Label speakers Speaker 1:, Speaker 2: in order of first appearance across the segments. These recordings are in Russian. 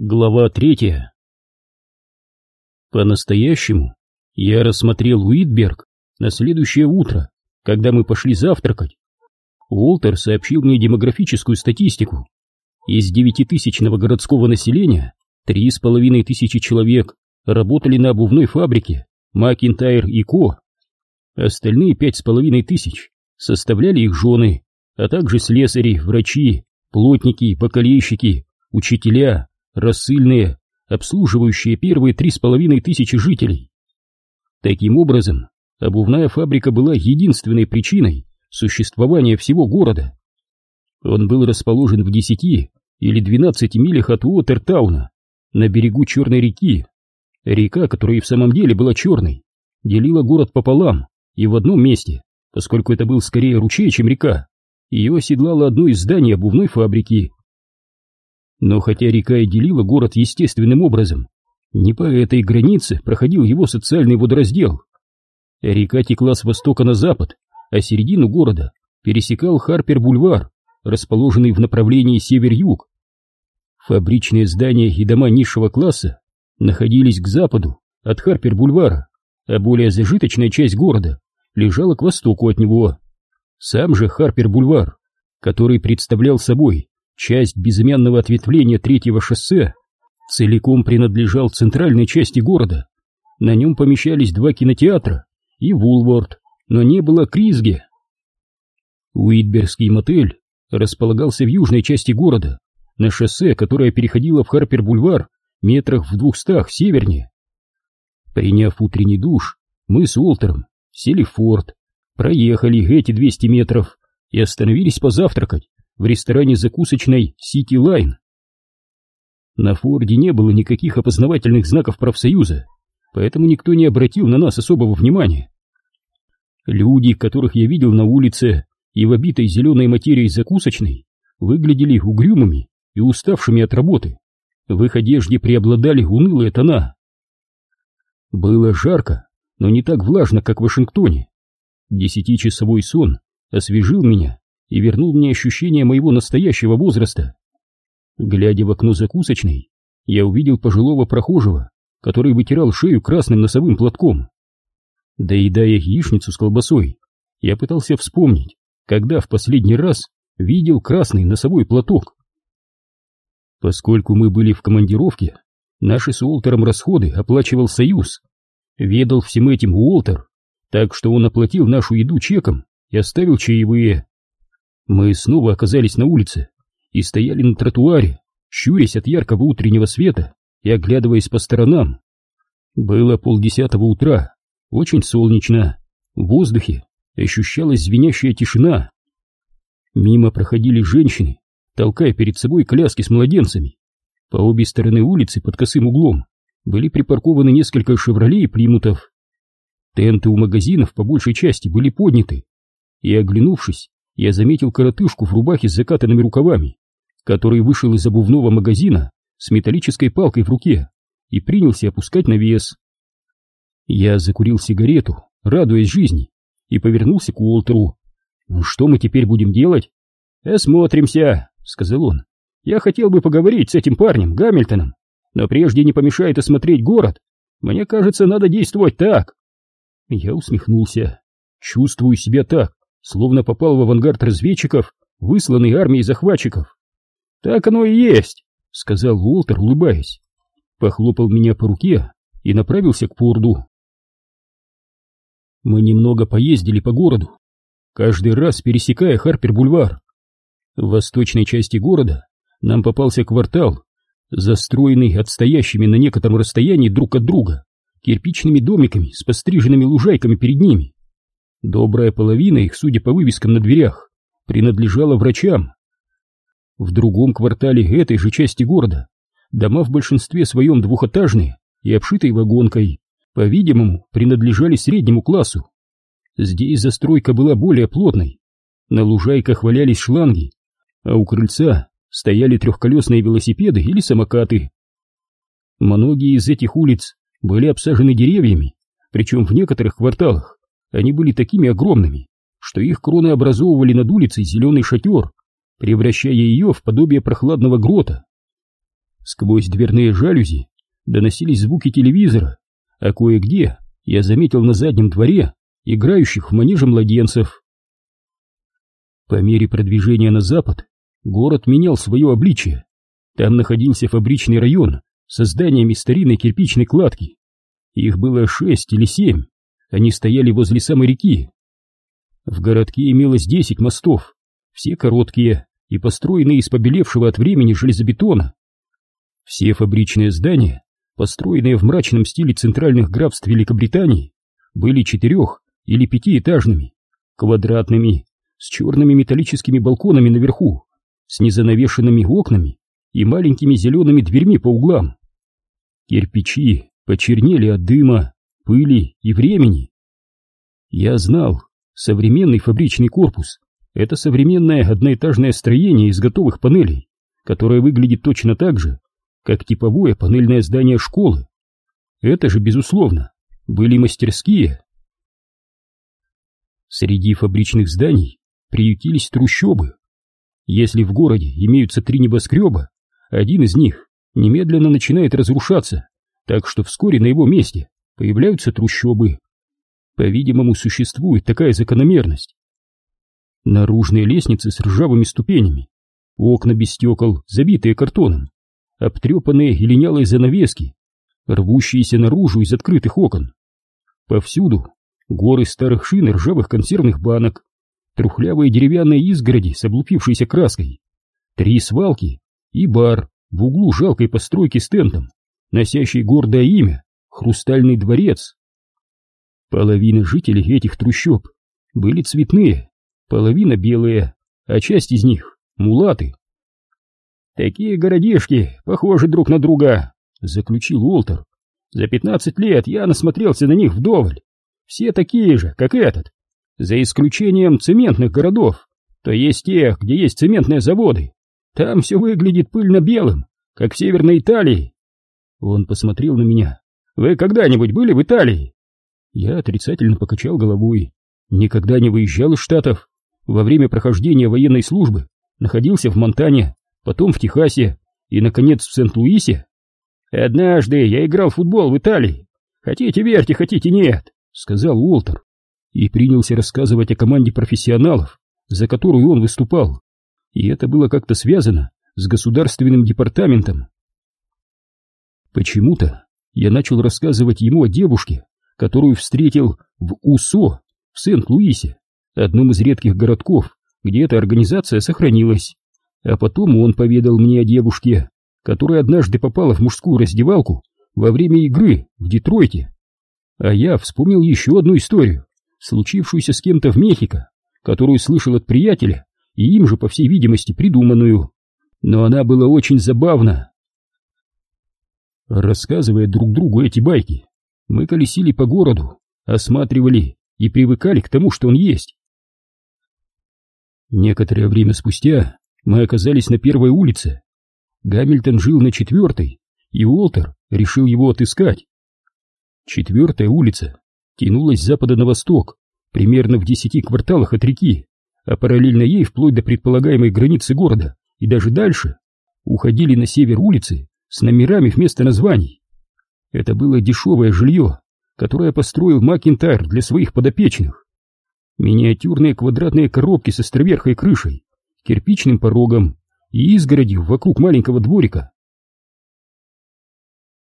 Speaker 1: Глава третья По-настоящему я рассмотрел Уитберг на следующее утро, когда мы пошли завтракать. Уолтер сообщил мне демографическую статистику. Из девятитысячного городского населения три с половиной тысячи человек работали на обувной фабрике Макинтайр и Ко. Остальные пять с половиной тысяч составляли их жены, а также слесари, врачи, плотники, бакалейщики, учителя, рассыльные, обслуживающие первые три с половиной тысячи жителей. Таким образом, обувная фабрика была единственной причиной существования всего города. Он был расположен в десяти или двенадцати милях от Уотертауна, на берегу Черной реки. Река, которая и в самом деле была черной, делила город пополам, и в одном месте, поскольку это был скорее ручей, чем река, ее оседлало одно из зданий обувной фабрики, но хотя река и делила город естественным образом, не по этой границе проходил его социальный водораздел. Река текла с востока на запад, а середину города пересекал Харпер-бульвар, расположенный в направлении север-юг. Фабричные здания и дома низшего класса находились к западу от Харпер-бульвара, а более зажиточная часть города лежала к востоку от него. Сам же Харпер-бульвар, который представлял собой Часть безымянного ответвления третьего шоссе целиком принадлежал центральной части города. На нем помещались два кинотеатра и Вулворд, но не было Кризге. Уитбергский мотель располагался в южной части города, на шоссе, которое переходило в Харпер-бульвар метрах в двухстах севернее. Приняв утренний душ, мы с Уолтером сели в форт, проехали эти 200 метров и остановились позавтракать в ресторане закусочной City Line. На Форде не было никаких опознавательных знаков профсоюза, поэтому никто не обратил на нас особого внимания. Люди, которых я видел на улице и в обитой зеленой материей закусочной, выглядели угрюмыми и уставшими от работы. В их одежде преобладали унылые тона. Было жарко, но не так влажно, как в Вашингтоне. Десятичасовой сон освежил меня и вернул мне ощущение моего настоящего возраста. Глядя в окно закусочной, я увидел пожилого прохожего, который вытирал шею красным носовым платком. Доедая яичницу с колбасой, я пытался вспомнить, когда в последний раз видел красный носовой платок. Поскольку мы были в командировке, наши с Уолтером расходы оплачивал Союз. Ведал всем этим Уолтер, так что он оплатил нашу еду чеком и оставил чаевые. Мы снова оказались на улице и стояли на тротуаре, щурясь от яркого утреннего света и оглядываясь по сторонам. Было полдесятого утра, очень солнечно, в воздухе ощущалась звенящая тишина. Мимо проходили женщины, толкая перед собой коляски с младенцами. По обе стороны улицы под косым углом были припаркованы несколько «Шевроле» и «Плимутов». Тенты у магазинов по большей части были подняты, и, оглянувшись, я заметил коротышку в рубахе с закатанными рукавами, который вышел из обувного магазина с металлической палкой в руке и принялся опускать навес. Я закурил сигарету, радуясь жизни, и повернулся к Уолтеру. «Ну что мы теперь будем делать?» «Осмотримся», — сказал он. «Я хотел бы поговорить с этим парнем, Гамильтоном, но прежде не помешает осмотреть город. Мне кажется, надо действовать так». Я усмехнулся. «Чувствую себя так, словно попал в авангард разведчиков, высланный армией захватчиков. «Так оно и есть», — сказал Уолтер, улыбаясь. Похлопал меня по руке и направился к порду. Мы немного поездили по городу, каждый раз пересекая Харпер-бульвар. В восточной части города нам попался квартал, застроенный отстоящими на некотором расстоянии друг от друга кирпичными домиками с постриженными лужайками перед ними. Добрая половина их, судя по вывескам на дверях, принадлежала врачам. В другом квартале этой же части города дома в большинстве своем двухэтажные и обшитые вагонкой, по-видимому, принадлежали среднему классу. Здесь застройка была более плотной, на лужайках валялись шланги, а у крыльца стояли трехколесные велосипеды или самокаты. Многие из этих улиц были обсажены деревьями, причем в некоторых кварталах они были такими огромными, что их кроны образовывали над улицей зеленый шатер, превращая ее в подобие прохладного грота. Сквозь дверные жалюзи доносились звуки телевизора, а кое-где я заметил на заднем дворе играющих в манеже младенцев. По мере продвижения на запад город менял свое обличие. Там находился фабричный район со зданиями старинной кирпичной кладки. Их было шесть или семь, они стояли возле самой реки. В городке имелось десять мостов, все короткие и построенные из побелевшего от времени железобетона. Все фабричные здания, построенные в мрачном стиле центральных графств Великобритании, были четырех- или пятиэтажными, квадратными, с черными металлическими балконами наверху, с незанавешенными окнами и маленькими зелеными дверьми по углам. Кирпичи почернели от дыма, пыли и времени. Я знал, современный фабричный корпус — это современное одноэтажное строение из готовых панелей, которое выглядит точно так же, как типовое панельное здание школы. Это же, безусловно, были мастерские. Среди фабричных зданий приютились трущобы. Если в городе имеются три небоскреба, один из них немедленно начинает разрушаться, так что вскоре на его месте появляются трущобы. По-видимому, существует такая закономерность. Наружные лестницы с ржавыми ступенями, окна без стекол, забитые картоном, обтрепанные и линялые занавески, рвущиеся наружу из открытых окон. Повсюду горы старых шин и ржавых консервных банок, трухлявые деревянные изгороди с облупившейся краской, три свалки и бар в углу жалкой постройки с тентом, носящий гордое имя Хрустальный дворец. Половина жителей этих трущоб были цветные, половина белые, а часть из них — мулаты. «Такие городишки похожи друг на друга», — заключил Уолтер. «За пятнадцать лет я насмотрелся на них вдоволь. Все такие же, как этот, за исключением цементных городов, то есть тех, где есть цементные заводы. Там все выглядит пыльно-белым, как в Северной Италии». Он посмотрел на меня. Вы когда-нибудь были в Италии? Я отрицательно покачал головой. Никогда не выезжал из Штатов. Во время прохождения военной службы находился в Монтане, потом в Техасе и, наконец, в Сент-Луисе. Однажды я играл в футбол в Италии. Хотите верьте, хотите нет, сказал Уолтер и принялся рассказывать о команде профессионалов, за которую он выступал. И это было как-то связано с государственным департаментом. Почему-то я начал рассказывать ему о девушке, которую встретил в УСО в Сент-Луисе, одном из редких городков, где эта организация сохранилась. А потом он поведал мне о девушке, которая однажды попала в мужскую раздевалку во время игры в Детройте. А я вспомнил еще одну историю, случившуюся с кем-то в Мехико, которую слышал от приятеля и им же, по всей видимости, придуманную. Но она была очень забавна. Рассказывая друг другу эти байки, мы колесили по городу, осматривали и привыкали к тому, что он есть. Некоторое время спустя мы оказались на первой улице. Гамильтон жил на четвертой, и Уолтер решил его отыскать. Четвертая улица тянулась с запада на восток, примерно в десяти кварталах от реки, а параллельно ей вплоть до предполагаемой границы города и даже дальше уходили на север улицы с номерами вместо названий. Это было дешевое жилье, которое построил Макинтайр для своих подопечных. Миниатюрные квадратные коробки с островерхой крышей, кирпичным порогом и изгородью вокруг маленького дворика.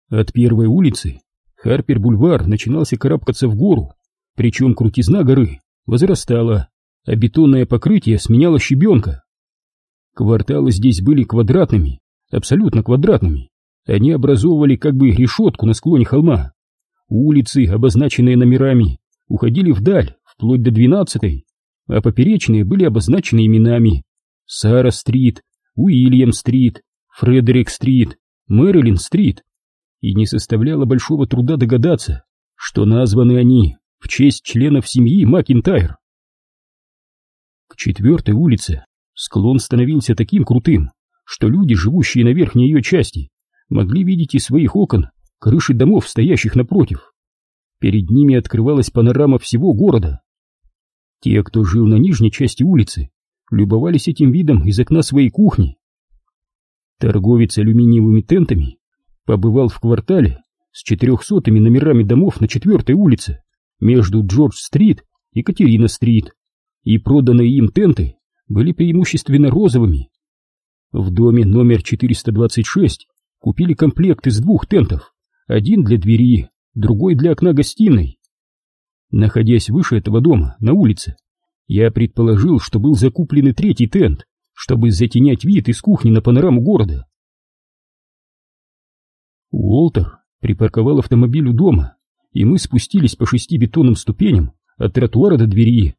Speaker 1: От первой улицы Харпер-бульвар начинался карабкаться в гору, причем крутизна горы возрастала, а бетонное покрытие сменяло щебенка. Кварталы здесь были квадратными, абсолютно квадратными. Они образовывали как бы решетку на склоне холма. Улицы, обозначенные номерами, уходили вдаль, вплоть до двенадцатой, а поперечные были обозначены именами Сара-стрит, Уильям-стрит, Фредерик-стрит, Мэрилин-стрит. И не составляло большого труда догадаться, что названы они в честь членов семьи Макинтайр. К четвертой улице склон становился таким крутым, что люди, живущие на верхней ее части, могли видеть из своих окон крыши домов, стоящих напротив. Перед ними открывалась панорама всего города. Те, кто жил на нижней части улицы, любовались этим видом из окна своей кухни. Торговец алюминиевыми тентами побывал в квартале с четырехсотыми номерами домов на четвертой улице между Джордж-стрит и Катерина-стрит, и проданные им тенты были преимущественно розовыми. В доме номер 426 купили комплект из двух тентов, один для двери, другой для окна гостиной. Находясь выше этого дома, на улице, я предположил, что был закуплен и третий тент, чтобы затенять вид из кухни на панораму города. Уолтер припарковал автомобиль у дома, и мы спустились по шести бетонным ступеням от тротуара до двери.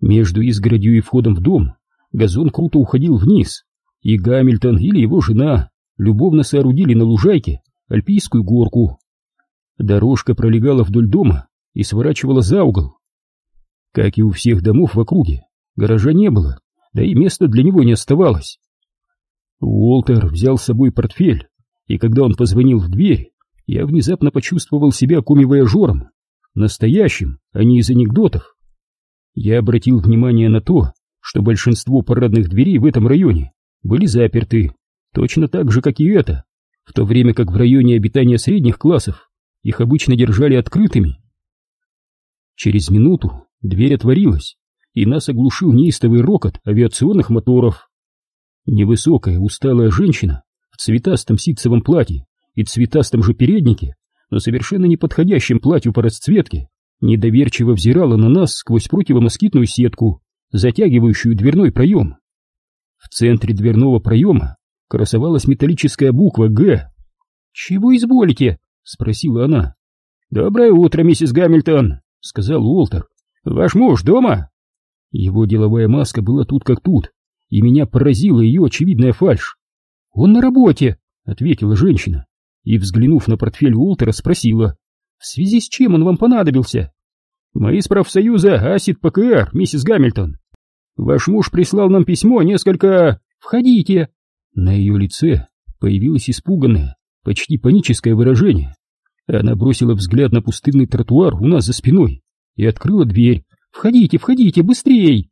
Speaker 1: Между изгородью и входом в дом газон круто уходил вниз, и Гамильтон или его жена любовно соорудили на лужайке альпийскую горку. Дорожка пролегала вдоль дома и сворачивала за угол. Как и у всех домов в округе, гаража не было, да и места для него не оставалось. Уолтер взял с собой портфель, и когда он позвонил в дверь, я внезапно почувствовал себя коми-вояжером, настоящим, а не из анекдотов. Я обратил внимание на то, что большинство парадных дверей в этом районе были заперты, точно так же, как и это, в то время как в районе обитания средних классов их обычно держали открытыми. Через минуту дверь отворилась, и нас оглушил неистовый рокот авиационных моторов. Невысокая, усталая женщина в цветастом ситцевом платье и цветастом же переднике, но совершенно неподходящем платью по расцветке, недоверчиво взирала на нас сквозь противомоскитную сетку, затягивающую дверной проем. В центре дверного проема красовалась металлическая буква «Г». «Чего изволите?» — спросила она. «Доброе утро, миссис Гамильтон», — сказал Уолтер. «Ваш муж дома?» Его деловая маска была тут как тут, и меня поразила ее очевидная фальшь. «Он на работе», — ответила женщина, и, взглянув на портфель Уолтера, спросила. В связи с чем он вам понадобился? Мы из профсоюза Асид ПКР, миссис Гамильтон. Ваш муж прислал нам письмо, несколько... Входите. На ее лице появилось испуганное, почти паническое выражение. Она бросила взгляд на пустынный тротуар у нас за спиной и открыла дверь. «Входите, входите, быстрей!»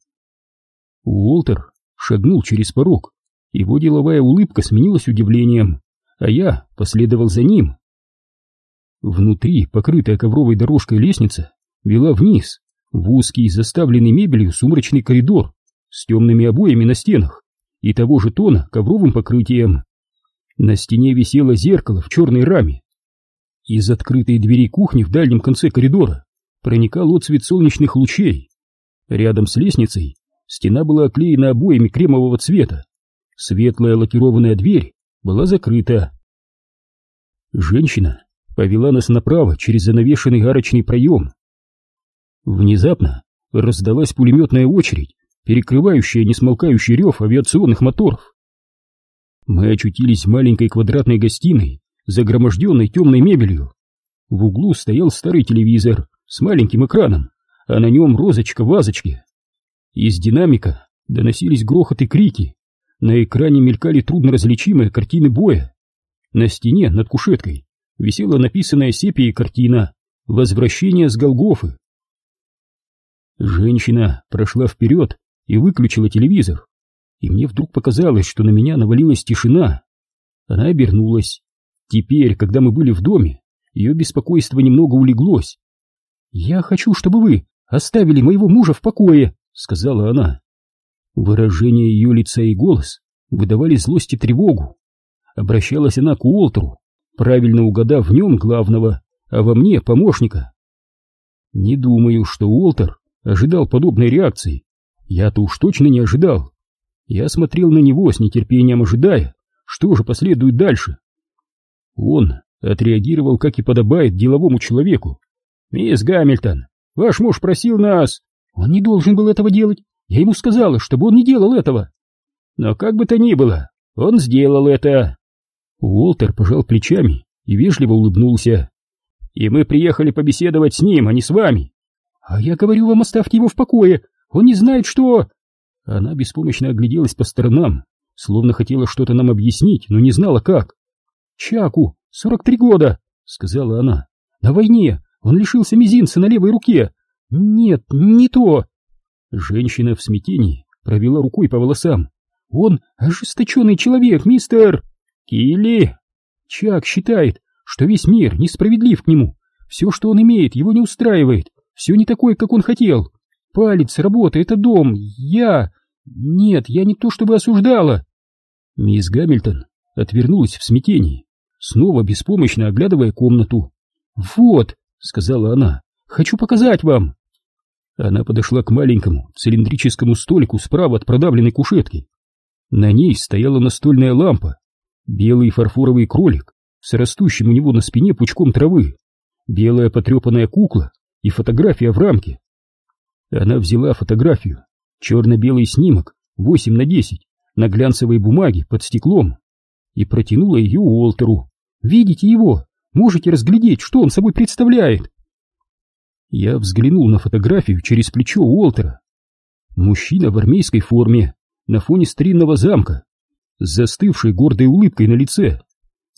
Speaker 1: Уолтер шагнул через порог. Его деловая улыбка сменилась удивлением, а я последовал за ним. Внутри, покрытая ковровой дорожкой лестница, вела вниз, в узкий, заставленный мебелью сумрачный коридор с темными обоями на стенах и того же тона ковровым покрытием. На стене висело зеркало в черной раме. Из открытой двери кухни в дальнем конце коридора проникал отцвет солнечных лучей. Рядом с лестницей стена была оклеена обоями кремового цвета. Светлая лакированная дверь была закрыта. Женщина повела нас направо через занавешенный арочный проем. Внезапно раздалась пулеметная очередь, перекрывающая несмолкающий рев авиационных моторов. Мы очутились в маленькой квадратной гостиной, загроможденной темной мебелью. В углу стоял старый телевизор с маленьким экраном, а на нем розочка в вазочке. Из динамика доносились грохот и крики. На экране мелькали трудноразличимые картины боя. На стене над кушеткой висела написанная сепией картина «Возвращение с Голгофы». Женщина прошла вперед и выключила телевизор, и мне вдруг показалось, что на меня навалилась тишина. Она обернулась. Теперь, когда мы были в доме, ее беспокойство немного улеглось. «Я хочу, чтобы вы оставили моего мужа в покое», — сказала она. Выражение ее лица и голос выдавали злость и тревогу. Обращалась она к Уолтеру, правильно угадав в нем главного, а во мне помощника. Не думаю, что Уолтер ожидал подобной реакции. Я-то уж точно не ожидал. Я смотрел на него с нетерпением, ожидая, что же последует дальше. Он отреагировал, как и подобает деловому человеку. «Мисс Гамильтон, ваш муж просил нас...» «Он не должен был этого делать. Я ему сказала, чтобы он не делал этого». «Но как бы то ни было, он сделал это...» Уолтер пожал плечами и вежливо улыбнулся. «И мы приехали побеседовать с ним, а не с вами». «А я говорю вам, оставьте его в покое, он не знает, что...» Она беспомощно огляделась по сторонам, словно хотела что-то нам объяснить, но не знала как. «Чаку, сорок три года», — сказала она. «На войне он лишился мизинца на левой руке. Нет, не то». Женщина в смятении провела рукой по волосам. Он ожесточенный человек, мистер... Килли! Чак считает, что весь мир несправедлив к нему. Все, что он имеет, его не устраивает. Все не такое, как он хотел. Палец, работа, это дом. Я... Нет, я не то чтобы осуждала. Мисс Гамильтон отвернулась в смятении, снова беспомощно оглядывая комнату. «Вот», — сказала она, — «хочу показать вам». Она подошла к маленькому цилиндрическому столику справа от продавленной кушетки. На ней стояла настольная лампа, белый фарфоровый кролик с растущим у него на спине пучком травы, белая потрепанная кукла и фотография в рамке. Она взяла фотографию, черно-белый снимок, 8 на 10, на глянцевой бумаге под стеклом, и протянула ее Уолтеру. «Видите его? Можете разглядеть, что он собой представляет?» Я взглянул на фотографию через плечо Уолтера. Мужчина в армейской форме, на фоне старинного замка, с застывшей гордой улыбкой на лице,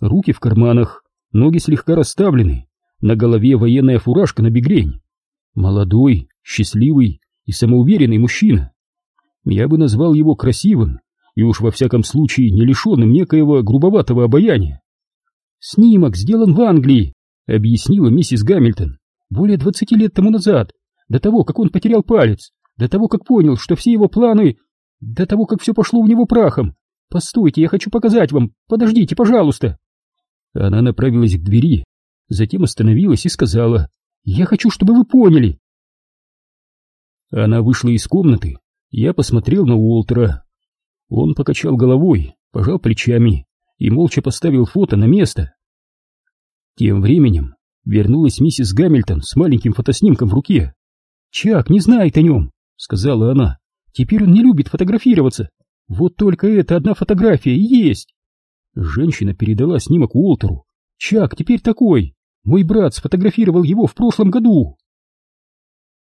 Speaker 1: руки в карманах, ноги слегка расставлены, на голове военная фуражка на бегрень. Молодой, счастливый и самоуверенный мужчина. Я бы назвал его красивым и уж во всяком случае не лишенным некоего грубоватого обаяния. «Снимок сделан в Англии», — объяснила миссис Гамильтон более двадцати лет тому назад, до того, как он потерял палец, до того, как понял, что все его планы, до того, как все пошло у него прахом. Постойте, я хочу показать вам, подождите, пожалуйста. Она направилась к двери, затем остановилась и сказала, я хочу, чтобы вы поняли. Она вышла из комнаты, я посмотрел на Уолтера. Он покачал головой, пожал плечами и молча поставил фото на место. Тем временем вернулась миссис Гамильтон с маленьким фотоснимком в руке. «Чак не знает о нем», — сказала она. «Теперь он не любит фотографироваться. Вот только эта одна фотография и есть». Женщина передала снимок Уолтеру. «Чак теперь такой. Мой брат сфотографировал его в прошлом году».